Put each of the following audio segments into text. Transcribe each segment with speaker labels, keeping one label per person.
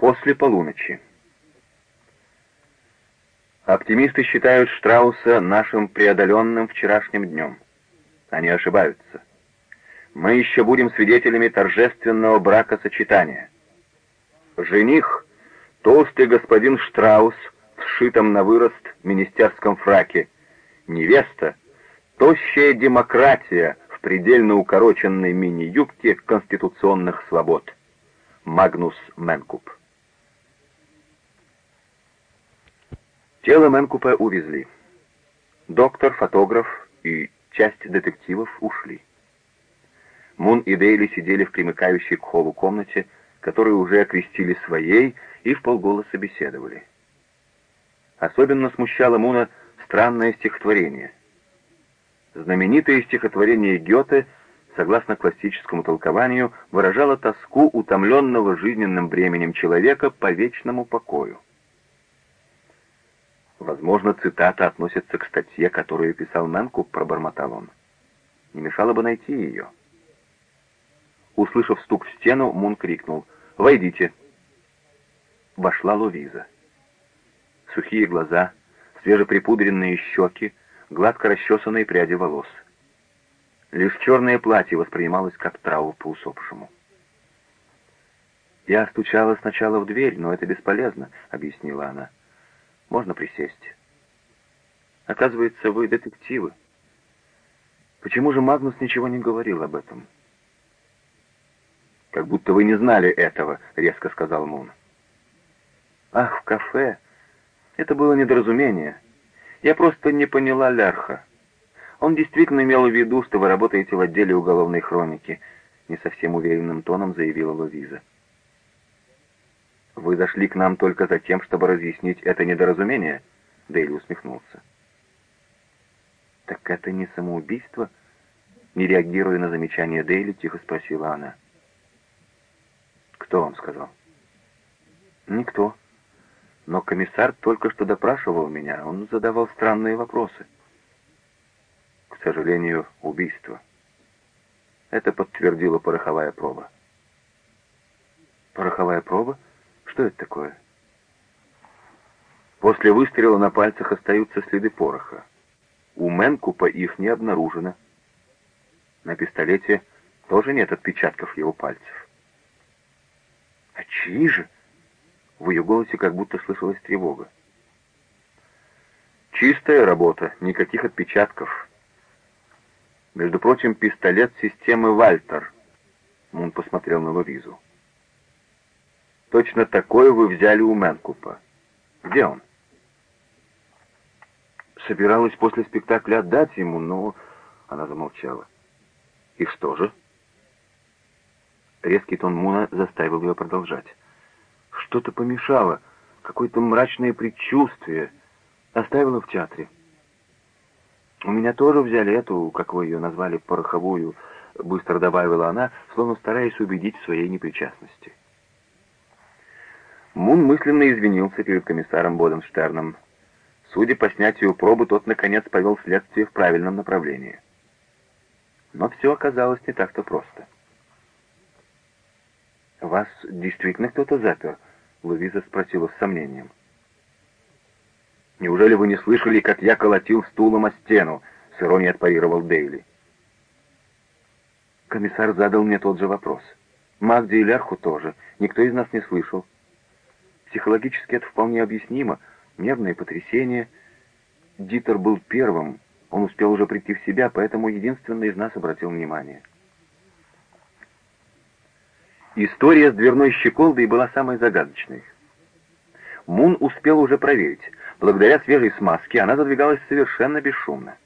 Speaker 1: После полуночи. Оптимисты считают Штрауса нашим преодоленным вчерашним днем. Они ошибаются. Мы еще будем свидетелями торжественного бракосочетания. Жених — толстый господин Штраус в сшитом на вырост министерском фраке. Невеста — тощая демократия в предельно укороченной мини-юбке конституционных свобод. Магнус Менкуп. Тело Менкупа увезли. Доктор, фотограф и часть детективов ушли. Мун и Дейли сидели в примыкающей к холлу комнате, которую уже окрестили своей, и в полголоса беседовали. Особенно смущало Муна странное стихотворение. Знаменитое стихотворение Гёте, согласно классическому толкованию, выражало тоску утомленного жизненным бременем человека по вечному покою. Возможно, цитата относится к статье, которую писал Мэнкуп, пробормотал он. Не мешало бы найти ее. Услышав стук в стену, Мун крикнул «Войдите!». Вошла Луиза. Сухие глаза, свежеприпудренные щеки, гладко расчесанные пряди волос. Лишь черное платье воспринималось как траур по усопшему. «Я стучала сначала в дверь, но это бесполезно», — объяснила она. Можно присесть. Оказывается, вы детективы. Почему же Магнус ничего не говорил об этом? Как будто вы не знали этого, резко сказал Мун. Ах, в кафе. Это было недоразумение. Я просто не поняла Лярха. Он действительно имел в виду, что вы работаете в отделе уголовной хроники, не совсем уверенным тоном заявила Луиза. «Вы зашли к нам только за тем, чтобы разъяснить это недоразумение?» Дейли усмехнулся. «Так это не самоубийство?» Не реагируя на замечание Дейли, тихо спросила она. «Кто вам сказал?» «Никто. Но комиссар только что допрашивал меня. Он задавал странные вопросы». «К сожалению, убийство». Это подтвердила пороховая проба. «Пороховая проба?» Что это такое? После выстрела на пальцах остаются следы пороха. У Менкупа их не обнаружено. На пистолете тоже нет отпечатков его пальцев. А чьи же? В ее голосе как будто слышалась тревога. Чистая работа, никаких отпечатков. Между прочим, пистолет системы «Вальтер». Мун посмотрел на Луизу. Точно такое вы взяли у Мэнкупа. Где он? Собиралась после спектакля отдать ему, но... Она замолчала. И что же? Резкий тон Муна заставил ее продолжать. Что-то помешало, какое-то мрачное предчувствие. Оставила в театре. У меня тоже взяли эту, как вы ее назвали, пороховую, быстро добавила она, словно стараясь убедить в своей непричастности. Мун мысленно извинился перед комиссаром Боденштерном. Судя по снятию пробы, тот, наконец, повел следствие в правильном направлении. Но все оказалось не так-то просто. «Вас действительно кто-то запер?» — Луиза спросила с сомнением. «Неужели вы не слышали, как я колотил стулом о стену?» — с иронией отпарировал Дейли. Комиссар задал мне тот же вопрос. Магде и Лярху тоже. Никто из нас не слышал. Психологически это вполне объяснимо. Нервное потрясение. Дитер был первым. Он успел уже прийти в себя, поэтому единственный из нас обратил внимание. История с дверной щеколдой была самой загадочной. Мун успел уже проверить. Благодаря свежей смазке она задвигалась совершенно бесшумно.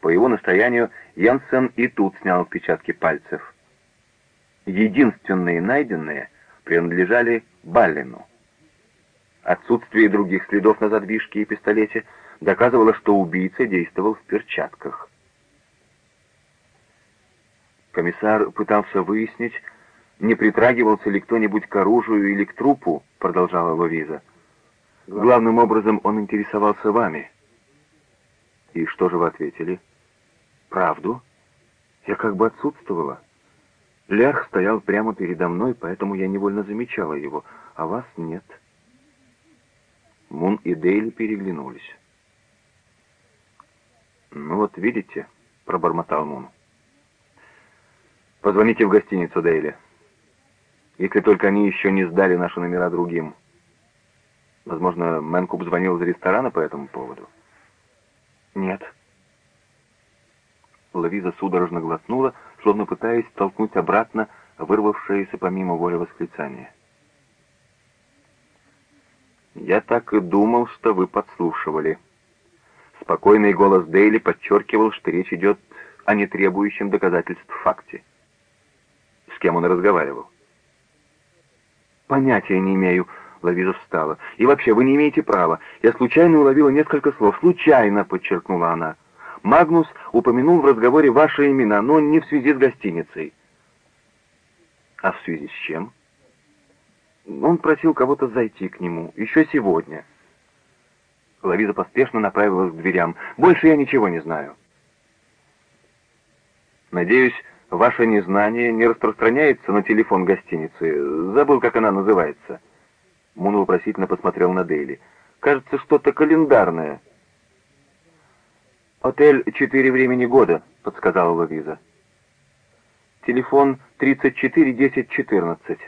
Speaker 1: По его настоянию Янсен и тут снял отпечатки пальцев. Единственные найденные принадлежали Баллину. Отсутствие других следов на задвижке и пистолете доказывало, что убийца действовал в перчатках. Комиссар пытался выяснить, не притрагивался ли кто-нибудь к оружию или к трупу, продолжала Луиза. Главным образом он интересовался вами. И что же вы ответили? Правду? Я как бы отсутствовала. Лях стоял прямо передо мной, поэтому я невольно замечала его, а вас нет. Мун и Дейли переглянулись. «Ну вот, видите», — пробормотал Мун. «Позвоните в гостиницу, Дейли. Если только они еще не сдали наши номера другим. Возможно, Мэнкуп звонил из ресторана по этому поводу?» «Нет». Лавиза судорожно глотнула, словно пытаясь толкнуть обратно вырвавшееся помимо воли восклицание. «Я так и думал, что вы подслушивали». Спокойный голос Дейли подчеркивал, что речь идет о нетребующем доказательств факте. С кем он разговаривал? «Понятия не имею», — Лавиза встала. «И вообще, вы не имеете права. Я случайно уловила несколько слов. Случайно», — подчеркнула она. «Магнус упомянул в разговоре ваши имена, но не в связи с гостиницей». «А в связи с чем?» Он просил кого-то зайти к нему, еще сегодня. Лавиза поспешно направилась к дверям. «Больше я ничего не знаю». «Надеюсь, ваше незнание не распространяется на телефон гостиницы. Забыл, как она называется». Мун вопросительно посмотрел на Дейли. «Кажется, что-то календарное». «Отель «Четыре времени года», — подсказала Лавиза. «Телефон 341014».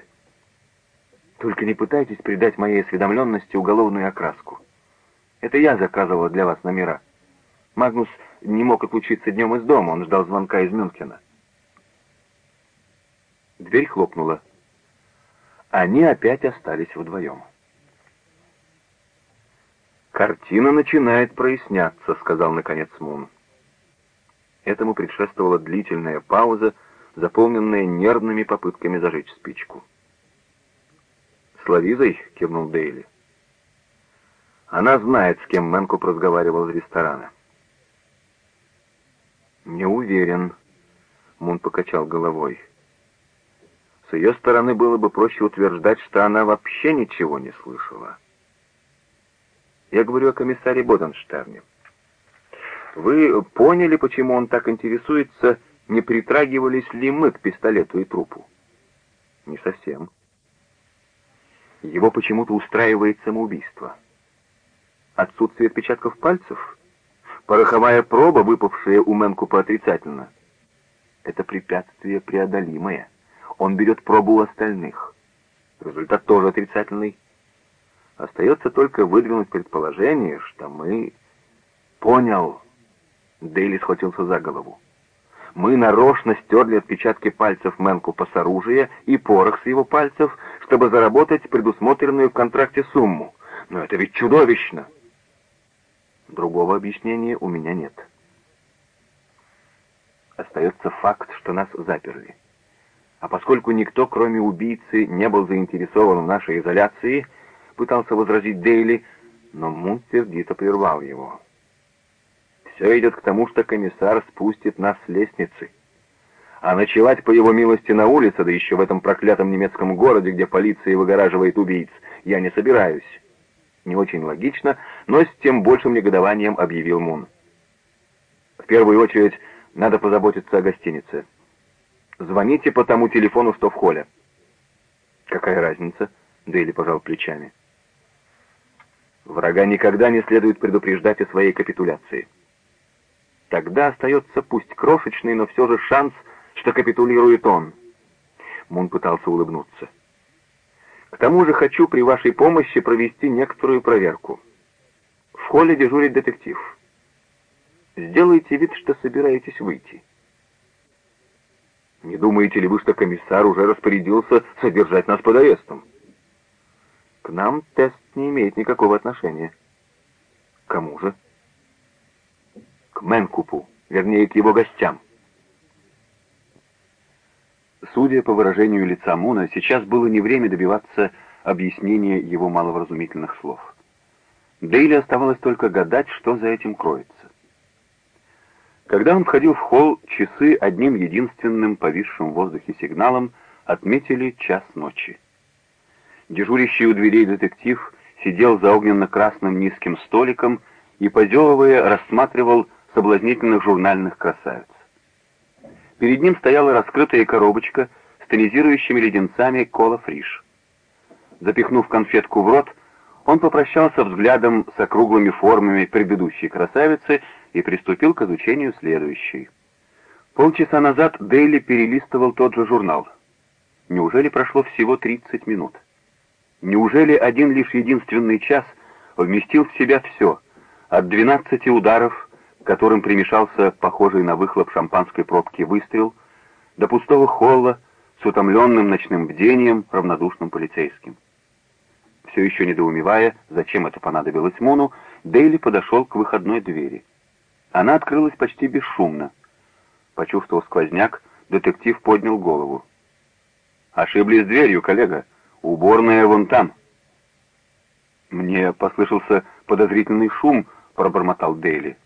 Speaker 1: Только не пытайтесь придать моей осведомленности уголовную окраску. Это я заказывала для вас номера. Магнус не мог отлучиться днем из дома, он ждал звонка из Мюнхена. Дверь хлопнула. Они опять остались вдвоем. «Картина начинает проясняться», — сказал наконец Мун. Этому предшествовала длительная пауза, заполненная нервными попытками зажечь спичку. «С Лавизой?» — кивнул Дейли. «Она знает, с кем Мэнкуп разговаривал из ресторана». «Не уверен», — Мун покачал головой. С ее стороны было бы проще утверждать, что она вообще ничего не слышала. Я говорю о комиссаре Боденштерне. Вы поняли, почему он так интересуется, не притрагивались ли мы к пистолету и трупу? Не совсем. Его почему-то устраивает самоубийство. Отсутствие отпечатков пальцев? Пороховая проба, выпавшая у Мэнкупа отрицательно? Это препятствие преодолимое. Он берет пробу у остальных. Результат тоже отрицательный. Остается только выдвинуть предположение, что мы... Понял. Дейли схватился за голову. Мы нарочно стерли отпечатки пальцев Мэнкупа с оружия и порох с его пальцев, чтобы заработать предусмотренную в контракте сумму. Но это ведь чудовищно! Другого объяснения у меня нет. Остается факт, что нас заперли. А поскольку никто, кроме убийцы, не был заинтересован в нашей изоляции, пытался возразить Дейли, но Мун сердито прервал его. Все идет к тому, что комиссар спустит нас с лестницы. А ночевать, по его милости, на улице, да еще в этом проклятом немецком городе, где полиция выгораживает убийц, я не собираюсь. Не очень логично, но с тем большим негодованием объявил Мун. В первую очередь, надо позаботиться о гостинице. Звоните по тому телефону, что в холле. Какая разница? Дейли пожал плечами. Врага никогда не следует предупреждать о своей капитуляции. Тогда остается пусть крошечный, но все же шанс, что капитулирует он. Мун пытался улыбнуться. К тому же хочу при вашей помощи провести некоторую проверку. В холле дежурит детектив. Сделайте вид, что собираетесь выйти. Не думаете ли вы, что комиссар уже распорядился содержать нас под арестом? К нам тест не имеет никакого отношения. Кому же? к Менкупу, вернее, к его гостям. Судя по выражению лица Муна, сейчас было не время добиваться объяснения его маловразумительных слов. Дейли оставалось только гадать, что за этим кроется. Когда он входил в холл, часы одним единственным повисшим в воздухе сигналом отметили час ночи. Дежурящий у дверей детектив сидел за огненно-красным низким столиком и, позевывая, рассматривал соблазнительных журнальных красавиц. Перед ним стояла раскрытая коробочка тонизирующими леденцами кола фриш. Запихнув конфетку в рот, он попрощался взглядом с округлыми формами предыдущей красавицы и приступил к изучению следующей. Полчаса назад Дейли перелистывал тот же журнал. Неужели прошло всего 30 минут? Неужели один лишь единственный час вместил в себя все, от 12 ударов, которым примешался похожий на выхлоп шампанской пробки выстрел, до пустого холла с утомленным ночным бдением равнодушным полицейским? Все еще недоумевая, зачем это понадобилось Муну, Дейли подошел к выходной двери. Она открылась почти бесшумно. Почувствовав сквозняк, детектив поднял голову. «Ошиблись дверью, коллега. Уборная вон там». «Мне послышался подозрительный шум», — пробормотал Дейли.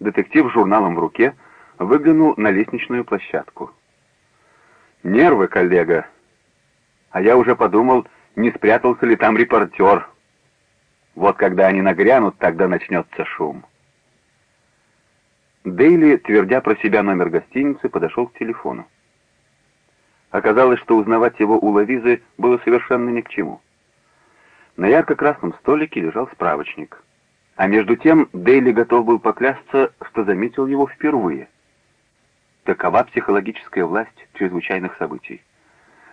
Speaker 1: Детектив с журналом в руке выглянул на лестничную площадку. «Нервы, коллега. А я уже подумал, не спрятался ли там репортер. Вот когда они нагрянут, тогда начнется шум». Дейли, твердя про себя номер гостиницы, подошел к телефону. Оказалось, что узнавать его у Лавизы было совершенно ни к чему. На ярко-красном столике лежал справочник. А между тем Дейли готов был поклясться, что заметил его впервые. Такова психологическая власть чрезвычайных событий.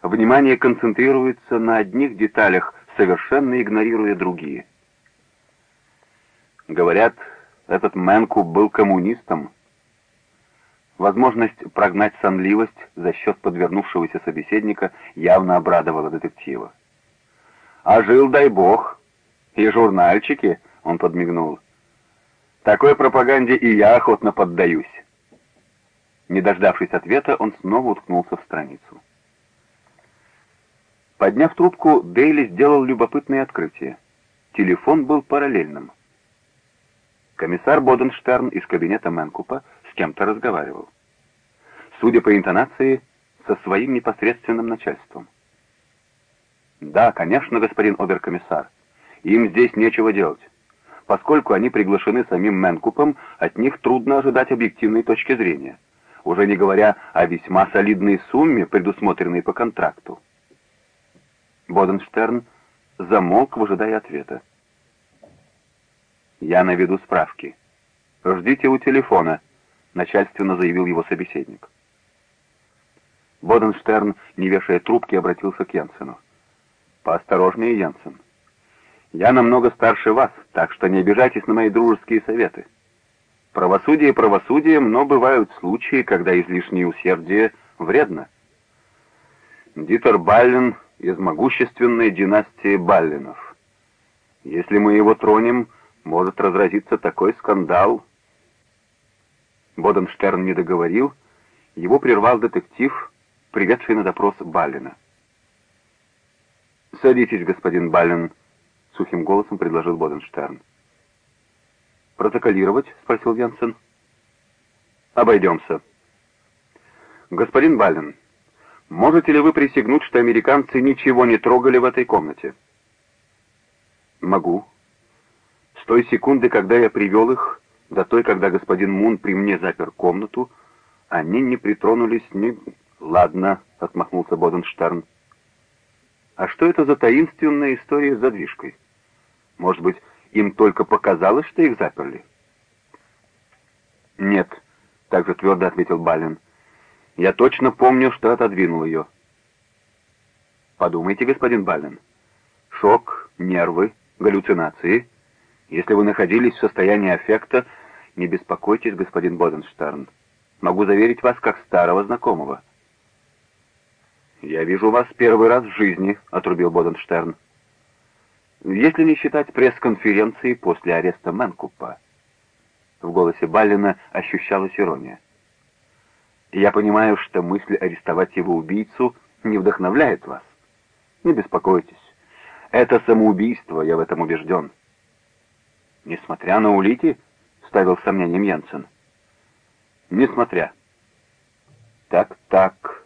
Speaker 1: Внимание концентрируется на одних деталях, совершенно игнорируя другие. Говорят, этот Мэнку был коммунистом. Возможность прогнать сонливость за счет подвернувшегося собеседника явно обрадовала детектива. «А жил, дай бог, и журнальчики», — он подмигнул. «Такой пропаганде и я охотно поддаюсь». Не дождавшись ответа, он снова уткнулся в страницу. Подняв трубку, Дейли сделал любопытное открытие. Телефон был параллельным. Комиссар Боденштерн из кабинета Мэнкупа с кем-то разговаривал. Судя по интонации, со своим непосредственным начальством. «Да, конечно, господин оберкомиссар. Им здесь нечего делать. Поскольку они приглашены самим Мэнкупом, от них трудно ожидать объективной точки зрения, уже не говоря о весьма солидной сумме, предусмотренной по контракту». Боденштерн замолк, выжидая ответа. «Я наведу справки. Ждите у телефона», — начальственно заявил его собеседник. Боденштерн, не вешая трубки, обратился к Янсену. «Поосторожнее, Янсен. Я намного старше вас, так что не обижайтесь на мои дружеские советы. Правосудие правосудием, но бывают случаи, когда излишнее усердие вредно. Дитер Баллен из могущественной династии Балленов. Если мы его тронем, может разразиться такой скандал. Боденштерн не договорил, его прервал детектив, приведший на допрос Баллина. «Садитесь, господин Баллин», — сухим голосом предложил Боденштерн. «Протоколировать?» — спросил Янсен. «Обойдемся». «Господин Баллин, можете ли вы присягнуть, что американцы ничего не трогали в этой комнате?» «Могу», с той секунды, когда я привел их, до той, когда господин Мун при мне запер комнату, они не притронулись ни... «Ладно», — отмахнулся Боденштерн. «А что это за таинственная история с задвижкой? Может быть, им только показалось, что их заперли?» «Нет», — также твердо ответил Балин. «Я точно помню, что отодвинул ее». «Подумайте, господин Балин. Шок, нервы, галлюцинации — если вы находились в состоянии аффекта, не беспокойтесь, господин Боденштерн. Могу заверить вас как старого знакомого. «Я вижу вас первый раз в жизни», — отрубил Боденштерн. «Если не считать пресс-конференции после ареста Мэнкупа». В голосе Баллина ощущалась ирония. «Я понимаю, что мысль арестовать его убийцу не вдохновляет вас. Не беспокойтесь. Это самоубийство, я в этом убежден». «Несмотря на улики?» — ставил сомнением Янсен. «Несмотря». «Так, так».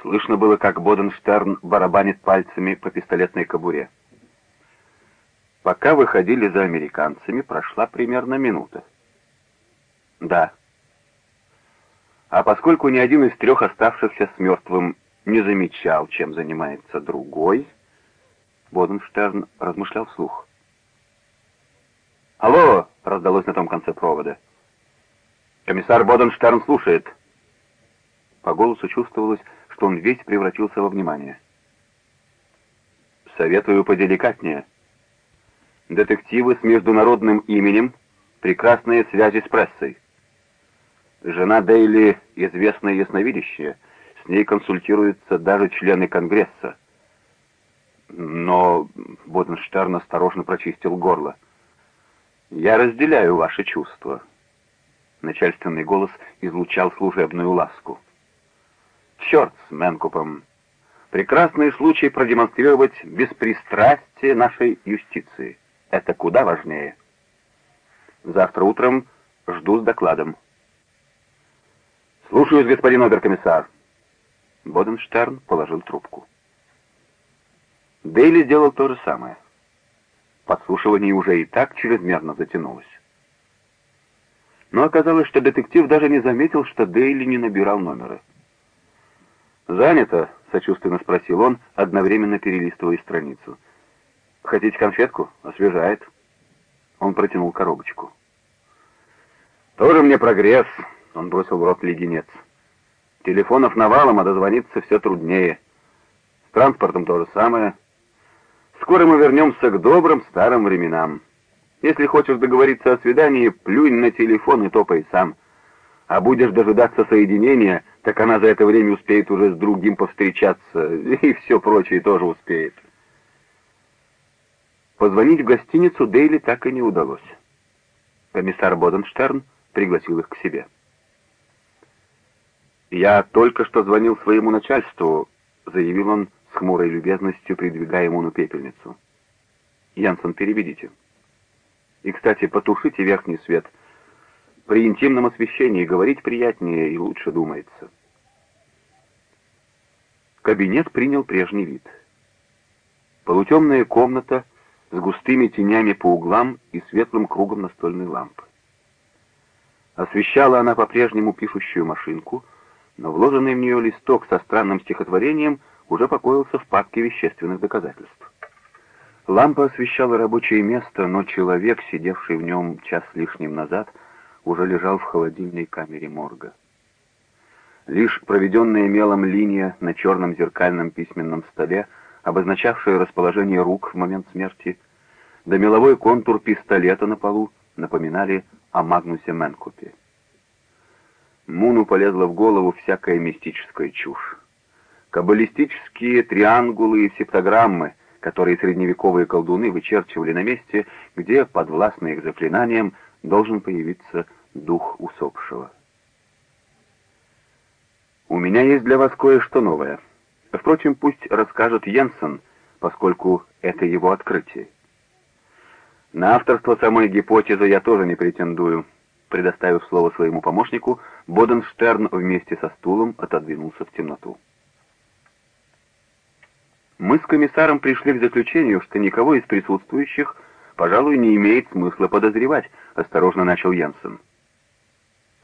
Speaker 1: Слышно было, как Боденштерн барабанит пальцами по пистолетной кобуре. Пока выходили за американцами, прошла примерно минута. «Да». А поскольку ни один из трех оставшихся с мертвым не замечал, чем занимается другой, Боденштерн размышлял вслух. «Алло!» — раздалось на том конце провода. «Комиссар Боденштерн слушает». По голосу чувствовалось, что он весь превратился во внимание. «Советую поделикатнее. Детективы с международным именем, прекрасные связи с прессой. Жена Дейли — известная ясновидящая, с ней консультируются даже члены Конгресса. Но Боденштерн осторожно прочистил горло. «Я разделяю ваши чувства». Начальственный голос излучал служебную ласку. «Черт с Менкупом! Прекрасный случай продемонстрировать беспристрастие нашей юстиции. Это куда важнее. Завтра утром жду с докладом». «Слушаюсь, господин оберкомиссар». Боденштерн положил трубку. Дейли делал то же самое. Подслушивание уже и так чрезмерно затянулось. Но оказалось, что детектив даже не заметил, что Дейли не набирал номера. «Занято?» — сочувственно спросил он, одновременно перелистывая страницу. «Хотите конфетку? Освежает». Он протянул коробочку. «Тоже мне прогресс», — он бросил в рот леденец. «Телефонов навалом, а дозвониться все труднее. С транспортом то же самое». Скоро мы вернемся к добрым старым временам. Если хочешь договориться о свидании, плюнь на телефон и топай сам. А будешь дожидаться соединения, так она за это время успеет уже с другим повстречаться, и все прочее тоже успеет. Позвонить в гостиницу Дейли так и не удалось. Комиссар Боденштерн пригласил их к себе. «Я только что звонил своему начальству», — заявил он, — с хмурой любезностью придвигая ему на пепельницу. «Янсон, переведите. И, кстати, потушите верхний свет. При интимном освещении говорить приятнее и лучше думается». Кабинет принял прежний вид. Полутемная комната с густыми тенями по углам и светлым кругом настольной лампы. Освещала она по-прежнему пишущую машинку, но вложенный в нее листок со странным стихотворением — уже покоился в папке вещественных доказательств. Лампа освещала рабочее место, но человек, сидевший в нем час лишним назад, уже лежал в холодильной камере морга. Лишь проведенная мелом линия на черном зеркальном письменном столе, обозначавшая расположение рук в момент смерти, да меловой контур пистолета на полу напоминали о Магнусе Менкупе. Муну полезла в голову всякая мистическая чушь каббалистические триангулы и септограммы, которые средневековые колдуны вычерчивали на месте, где, подвластно их заклинаниям, должен появиться дух усопшего. «У меня есть для вас кое-что новое. Впрочем, пусть расскажет Йенсен, поскольку это его открытие. На авторство самой гипотезы я тоже не претендую». Предоставив слово своему помощнику, Боденштерн вместе со стулом отодвинулся в темноту. Мы с комиссаром пришли к заключению, что никого из присутствующих, пожалуй, не имеет смысла подозревать, осторожно начал Янсен.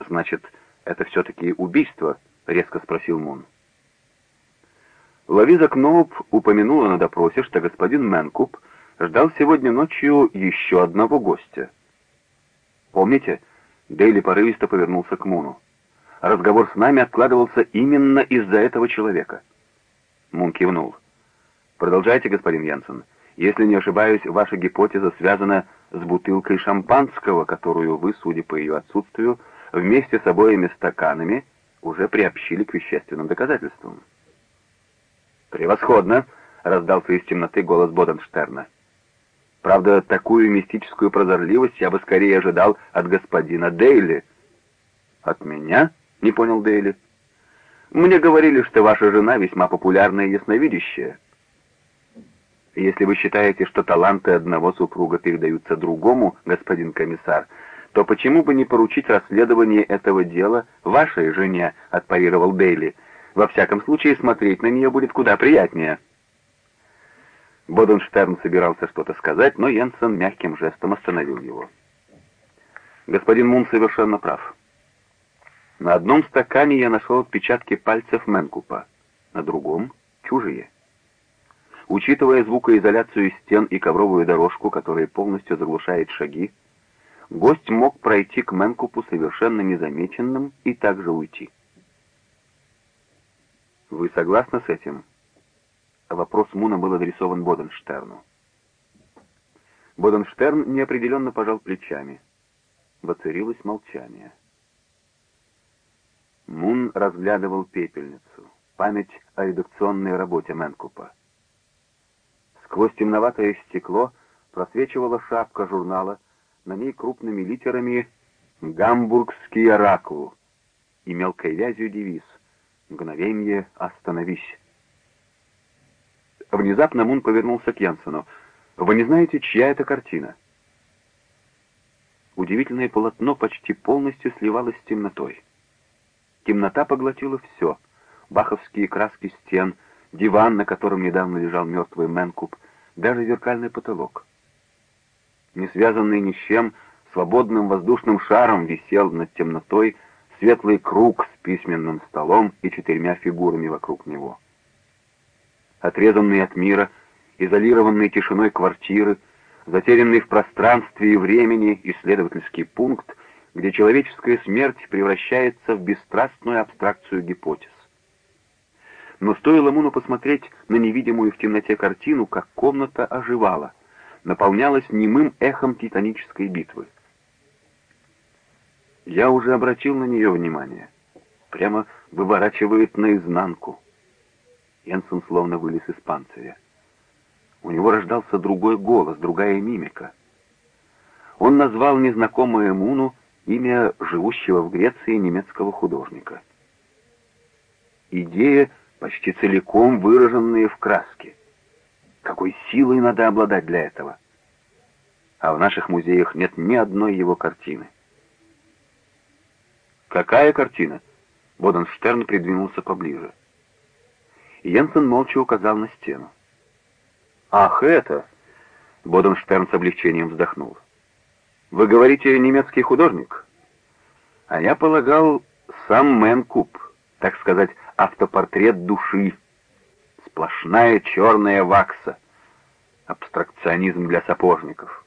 Speaker 1: Значит, это все-таки убийство? резко спросил Мун. Лавиза Кноуп упомянула на допросе, что господин Мэнкуп ждал сегодня ночью еще одного гостя. Помните, Дейли порывисто повернулся к Муну. Разговор с нами откладывался именно из-за этого человека. Мун кивнул. Продолжайте, господин Янсен. Если не ошибаюсь, ваша гипотеза связана с бутылкой шампанского, которую вы, судя по ее отсутствию, вместе с обоими стаканами уже приобщили к вещественным доказательствам. «Превосходно!» — раздался из темноты голос Боденштерна. «Правда, такую мистическую прозорливость я бы скорее ожидал от господина Дейли». «От меня?» — не понял Дейли. «Мне говорили, что ваша жена весьма популярная ясновидящая». Если вы считаете, что таланты одного супруга передаются другому, господин комиссар, то почему бы не поручить расследование этого дела вашей жене, отпарировал Дейли. Во всяком случае, смотреть на нее будет куда приятнее. Боденштерн собирался что-то сказать, но Йенсен мягким жестом остановил его. Господин Мун совершенно прав. На одном стакане я нашел отпечатки пальцев Менкупа, на другом — чужие. Учитывая звукоизоляцию стен и ковровую дорожку, которая полностью заглушает шаги, гость мог пройти к Менкупу совершенно незамеченным и также уйти. «Вы согласны с этим?» Вопрос Муна был адресован Боденштерну. Боденштерн неопределенно пожал плечами. Воцарилось молчание. Мун разглядывал пепельницу, память о редакционной работе Менкупа. Сквозь темноватое стекло просвечивала шапка журнала, на ней крупными литерами «Гамбургский оракул» и мелкой вязью девиз «Мгновенье, остановись». Внезапно Мун повернулся к Янсену. «Вы не знаете, чья это картина?» Удивительное полотно почти полностью сливалось с темнотой. Темнота поглотила все. Баховские краски стен, диван, на котором недавно лежал мертвый Мэнкуб, даже зеркальный потолок. Не связанный ни с чем, свободным воздушным шаром висел над темнотой светлый круг с письменным столом и четырьмя фигурами вокруг него отрезанный от мира, изолированный тишиной квартиры, затерянный в пространстве и времени исследовательский пункт, где человеческая смерть превращается в бесстрастную абстракцию гипотез. Но стоило Муну посмотреть на невидимую в темноте картину, как комната оживала, наполнялась немым эхом титанической битвы. Я уже обратил на нее внимание. Прямо выворачивает наизнанку. Йенсен словно вылез из панциря. У него рождался другой голос, другая мимика. Он назвал незнакомое Муну имя живущего в Греции немецкого художника. Идея, почти целиком выраженная в краске. Какой силой надо обладать для этого? А в наших музеях нет ни одной его картины. «Какая картина?» Боденштерн придвинулся поближе. Йенсен молча указал на стену. «Ах, это!» — Боденштерн с облегчением вздохнул. «Вы говорите, немецкий художник?» «А я полагал, сам Мэн Куб, так сказать, автопортрет души. Сплошная черная вакса. Абстракционизм для сапожников».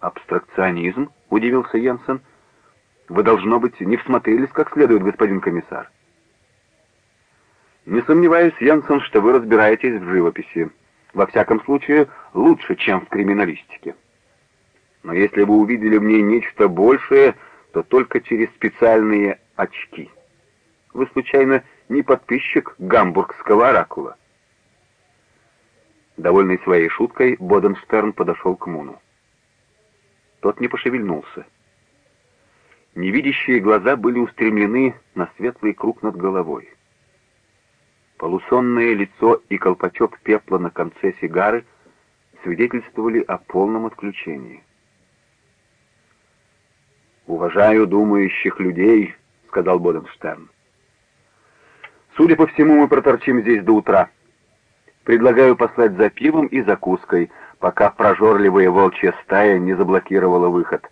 Speaker 1: «Абстракционизм?» — удивился Йенсен. «Вы, должно быть, не всмотрелись как следует, господин комиссар». Не сомневаюсь, Янсен, что вы разбираетесь в живописи. Во всяком случае, лучше, чем в криминалистике. Но если вы увидели в ней нечто большее, то только через специальные очки. Вы, случайно, не подписчик гамбургского оракула? Довольный своей шуткой, Боденштерн подошел к Муну. Тот не пошевельнулся. Невидящие глаза были устремлены на светлый круг над головой. Полусонное лицо и колпачок пепла на конце сигары свидетельствовали о полном отключении. «Уважаю думающих людей», — сказал Боденштерн. «Судя по всему, мы проторчим здесь до утра. Предлагаю послать за пивом и закуской, пока прожорливая волчья стая не заблокировала выход.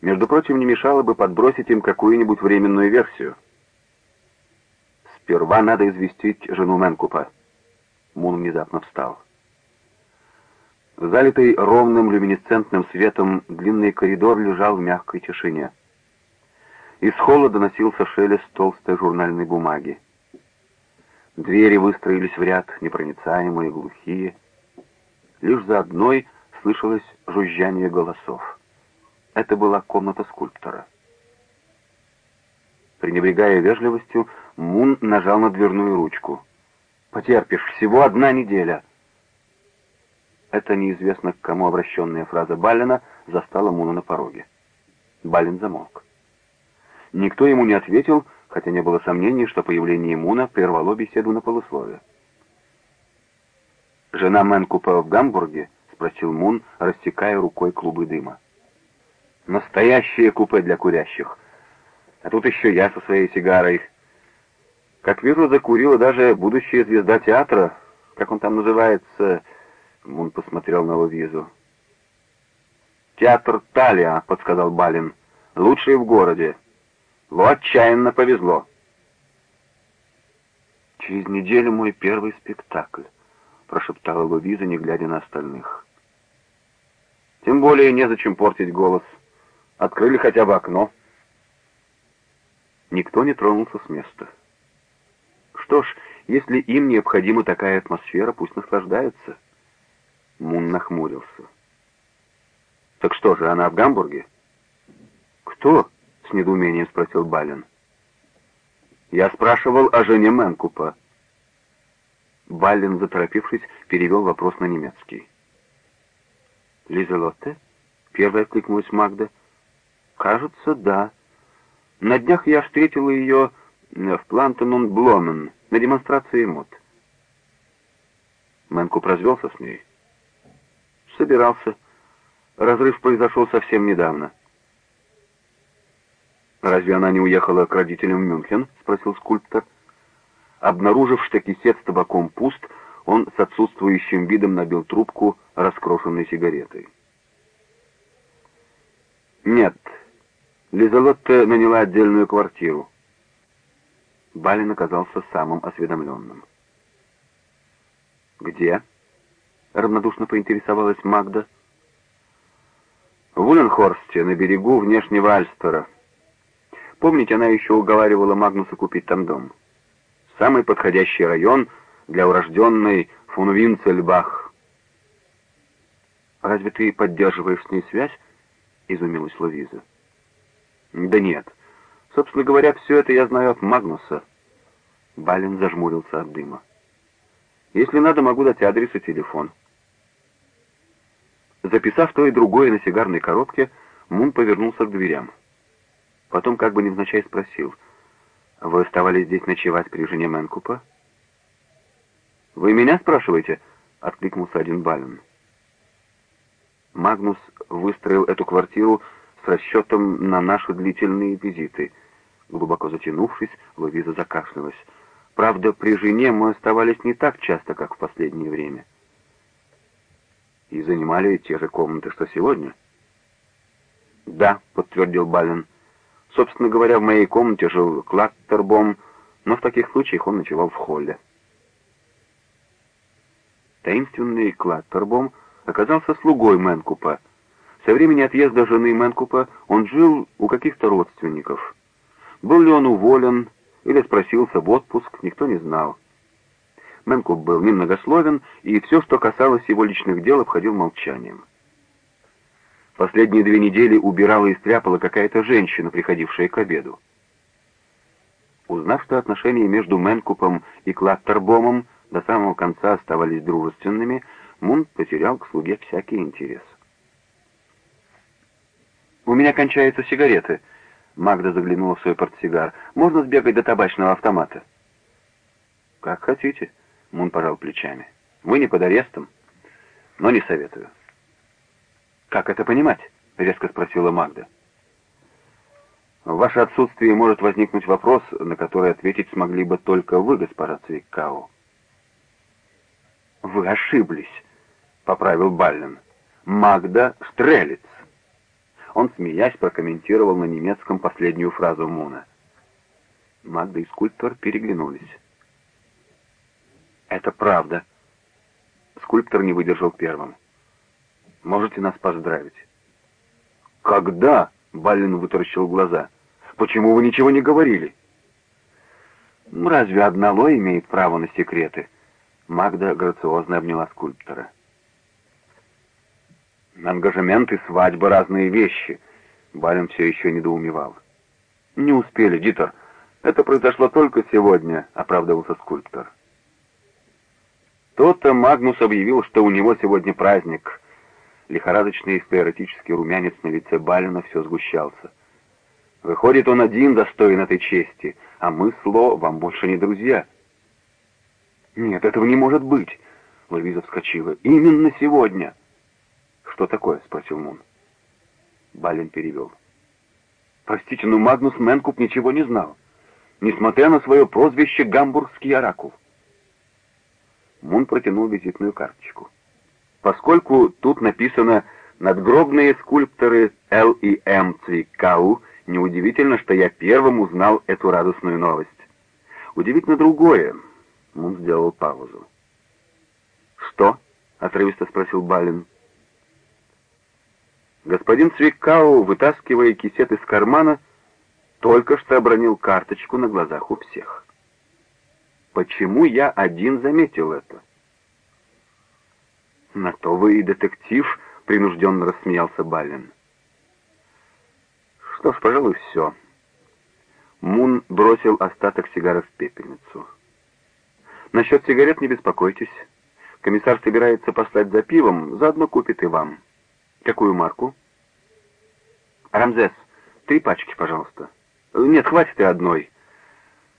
Speaker 1: Между прочим, не мешало бы подбросить им какую-нибудь временную версию». Сперва надо известить жену Менкупа. Мун внезапно встал. Залитый ровным люминесцентным светом длинный коридор лежал в мягкой тишине. Из холла доносился шелест толстой журнальной бумаги. Двери выстроились в ряд, непроницаемые, глухие. Лишь за одной слышалось жужжание голосов. Это была комната скульптора. Пренебрегая вежливостью, Мун нажал на дверную ручку. «Потерпишь, всего одна неделя». Эта неизвестно к кому обращенная фраза Баллина застала Муна на пороге. Балин замолк. Никто ему не ответил, хотя не было сомнений, что появление Муна прервало беседу на полусловие. «Жена Мэнкупа в Гамбурге?» — спросил Мун, рассекая рукой клубы дыма. «Настоящее купе для курящих. А тут еще я со своей сигарой. Как вижу, закурила даже будущая звезда театра, как он там называется, Мун посмотрел на Луизу. «Театр Талия», — подсказал Балин, — «лучший в городе. Во отчаянно повезло.
Speaker 2: «Через неделю мой первый спектакль», — прошептала Луиза, не глядя на остальных.
Speaker 1: «Тем более незачем портить голос. Открыли хотя бы окно».
Speaker 2: Никто не тронулся с места. Что ж, если им необходима такая атмосфера, пусть наслаждаются. Мун нахмурился.
Speaker 1: «Так что же, она в Гамбурге?»
Speaker 2: «Кто?» — с недоумением спросил Балин.
Speaker 1: «Я спрашивал о жене Мэнкупа».
Speaker 2: Баллин, заторопившись, перевел вопрос на немецкий. «Лизелотте?» — первая откликнулась Магда. «Кажется, да. На днях я встретила ее в Плантенун Бломен на демонстрации мод».
Speaker 1: Мэнкуп развелся с ней?
Speaker 2: «Собирался. Разрыв произошел совсем недавно».
Speaker 1: «Разве она не уехала к родителям в Мюнхен?» — спросил скульптор.
Speaker 2: Обнаружив, что кисет с табаком пуст, он с отсутствующим видом набил трубку раскрошенной сигаретой.
Speaker 1: «Нет, Лизалотта наняла отдельную квартиру».
Speaker 2: Балин оказался самым осведомленным.
Speaker 1: «Где?» — равнодушно поинтересовалась Магда.
Speaker 2: «В Уленхорсте, на берегу внешнего Альстера. Помните, она еще уговаривала Магнуса купить там дом?» Самый подходящий район для урожденной фон Винцельбах.
Speaker 1: «Разве ты поддерживаешь с ней связь?» — изумилась Луиза.
Speaker 2: «Да нет. Собственно говоря, все это я знаю от Магнуса». Балин зажмурился от дыма. «Если надо, могу дать адрес и телефон». Записав то и другое на сигарной коробке, Мун повернулся к дверям. Потом как бы невзначай спросил — вы оставались здесь ночевать при жене Мэнкупа? Вы меня спрашиваете? Откликнулся один Бален. Магнус выстроил эту квартиру с расчетом на наши длительные визиты. Глубоко затянувшись, Луиза закашлялась. Правда, при жене мы оставались не так часто, как в последнее время. И занимали те же комнаты, что сегодня? Да, подтвердил Бален. Собственно говоря, в моей комнате жил Клаттербом, но в таких случаях он ночевал в холле. Таинственный Клаттербом оказался слугой Мэнкупа. Со времени отъезда жены Мэнкупа он жил у каких-то родственников. Был ли он уволен или спросился в отпуск, никто не знал. Мэнкуп был немногословен, и все, что касалось его личных дел, обходил молчанием. Последние две недели убирала и стряпала какая-то женщина, приходившая к обеду. Узнав, что отношения между Менкупом и Клаттербомом до самого конца оставались дружественными, Мун потерял к слуге всякий интерес. «У меня кончаются сигареты», — Магда заглянула в свой портсигар. «Можно сбегать до табачного автомата?» «Как хотите», — Мун пожал плечами. «Вы не под арестом, но не советую». «Как это понимать?» — резко спросила Магда. «В ваше отсутствие может возникнуть вопрос, на который ответить смогли бы только вы, госпожа Цвиккау». «Вы ошиблись», — поправил Баллен. «Магда Штрелец». Он, смеясь, прокомментировал на немецком последнюю фразу Муна. Магда и скульптор переглянулись. «Это правда». Скульптор не выдержал первым. Можете нас поздравить». «Когда?» — Баллин вытаращил глаза. «Почему вы ничего не говорили?» «Ну, «Разве одноло имеет право на секреты?» Магда грациозно обняла скульптора. «Ангажемент и свадьба — разные вещи», — Балин все еще недоумевал. «Не успели, Дитер. Это произошло только сегодня», — оправдывался скульптор. То-то Магнус объявил, что у него сегодня праздник — Лихорадочный склеротический румянец на лице Балина все сгущался. Выходит, он один достоин этой чести, а мы, Сло, вам больше не друзья. Нет, этого не может быть, Луиза вскочила. Именно сегодня. Что такое? спросил Мун. Балин перевел. Простите, но Магнус Менкуп ничего не знал, несмотря на свое прозвище «Гамбургский оракул». Мун протянул визитную карточку. Поскольку тут написано «надгробные скульпторы Л и М Цвикау» Неудивительно, что я первым узнал эту радостную новость. Удивительно другое. Мун сделал паузу. «Что?» — отрывисто спросил Балин. Господин Цвиккау, вытаскивая кисет из кармана, только что обронил карточку на глазах у всех. Почему я один заметил это? На то вы и детектив, принужденно рассмеялся Балин. Что ж, пожалуй, все. Мун бросил остаток сигары в пепельницу. Насчет сигарет не беспокойтесь. Комиссар собирается послать за пивом, заодно купит и вам. Какую марку? Рамзес, три пачки, пожалуйста. Нет, хватит и одной.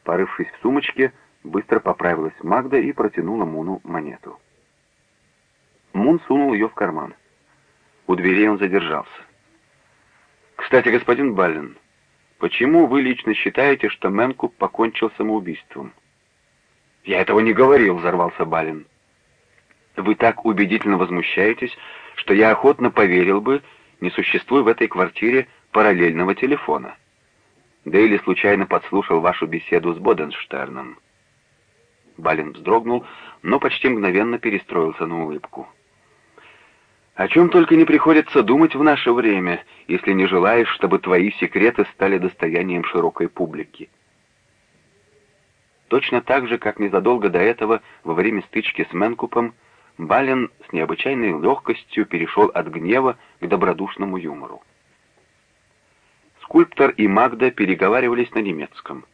Speaker 2: Порывшись в сумочке, быстро поправилась Магда и протянула Муну монету. Мун сунул ее в карман. У дверей он задержался. «Кстати, господин Баллин, почему вы лично считаете, что Мэнкуп покончил самоубийством?» «Я этого не говорил», — взорвался Балин. «Вы так убедительно возмущаетесь, что я охотно поверил бы, не существуя в этой квартире параллельного телефона. Дейли случайно подслушал вашу беседу с Боденштерном». Балин вздрогнул, но почти мгновенно перестроился на улыбку. «О чем только не приходится думать в наше время, если не желаешь, чтобы твои секреты стали достоянием широкой публики». Точно так же, как незадолго до этого, во время стычки с Менкупом, Бален с необычайной легкостью перешел от гнева к добродушному юмору. Скульптор и Магда переговаривались на немецком.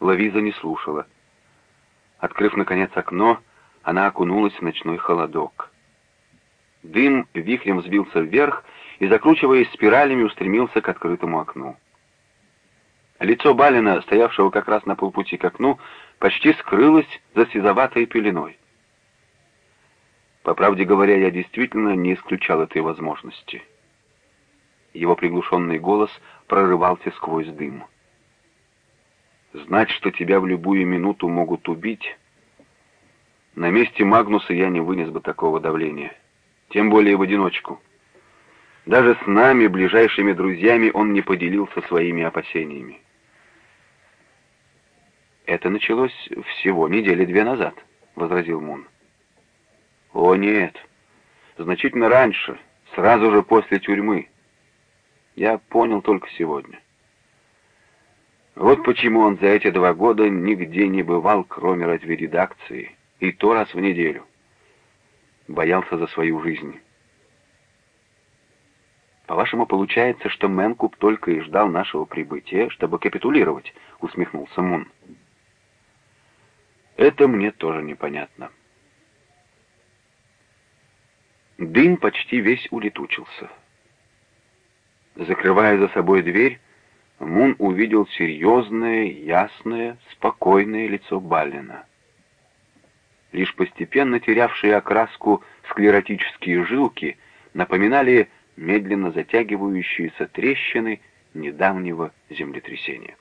Speaker 2: Лавиза не слушала. Открыв, наконец, окно, она окунулась в ночной холодок. Дым вихрем взбился вверх и, закручиваясь спиралями, устремился к открытому окну. Лицо Балина, стоявшего как раз на полпути к окну, почти скрылось за сизоватой пеленой. По правде говоря, я действительно не исключал этой возможности. Его приглушенный голос прорывался сквозь дым. Знать, что тебя в любую минуту могут убить... На месте Магнуса я не вынес бы такого давления. Тем более в одиночку. Даже с нами, ближайшими друзьями, он не поделился своими опасениями. «Это началось всего недели две назад», — возразил Мун. «О, нет. Значительно раньше, сразу же после тюрьмы. Я понял только сегодня. Вот почему он за эти два года нигде не бывал, кроме разве редакции, и то раз в неделю. Боялся за свою жизнь». «По-вашему, получается, что Мэнкуб только и ждал нашего прибытия, чтобы капитулировать?» — усмехнулся Мун. Это мне тоже непонятно. Дым почти весь улетучился. Закрывая за собой дверь, Мун увидел серьезное, ясное, спокойное лицо Баллина. Лишь постепенно терявшие окраску склеротические жилки напоминали медленно затягивающиеся трещины недавнего землетрясения.